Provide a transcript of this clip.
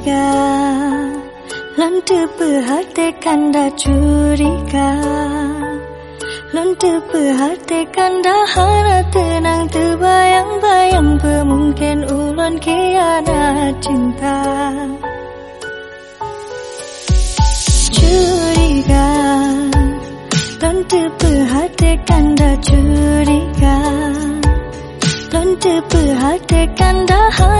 curiga Lantu hati kanda curiga Lantu hati kanda hara tenang terbayang-bayang Mungkin ulun kiana cinta. Curiga Lantu hati kanda curiga Lantu hati kanda hara